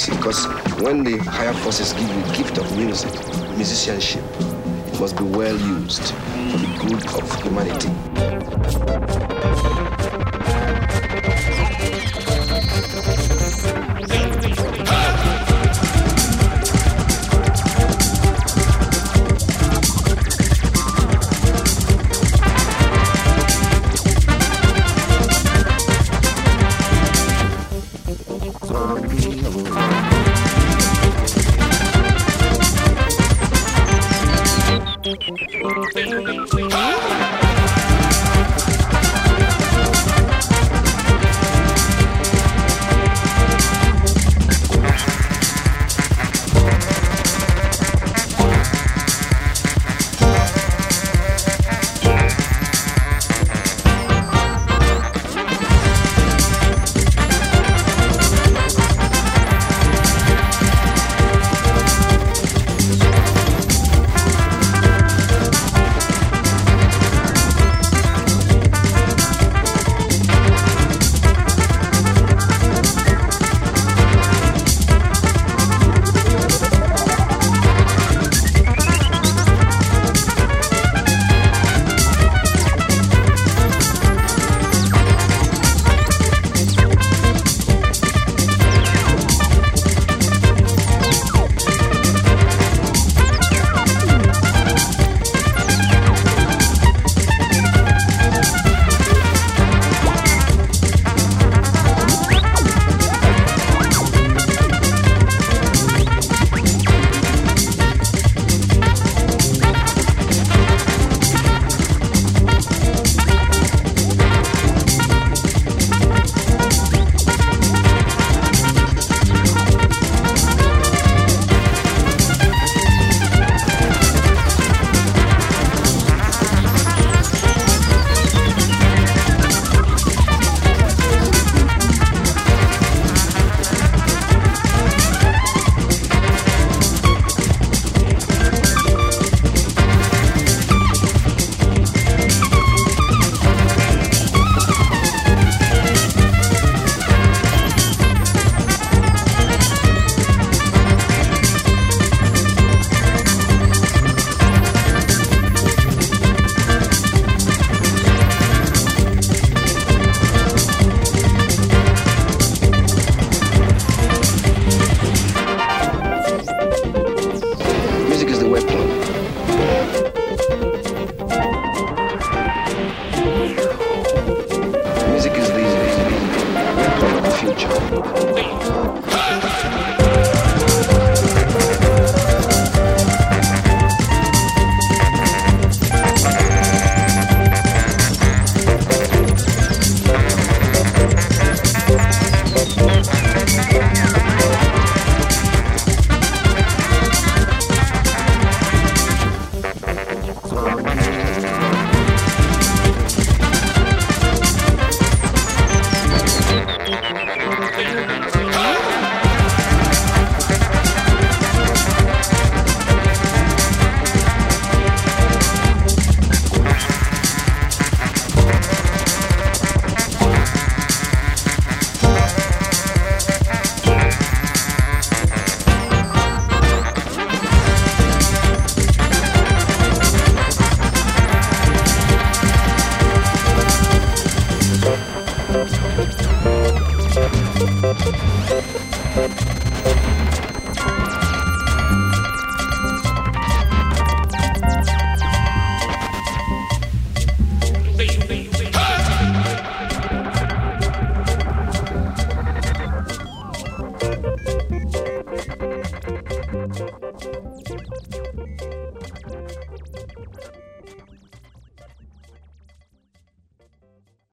see. Because when the higher forces give you the gift of music, musicianship, it must be well used for the good of humanity. The weapon. Music is the, the of the future.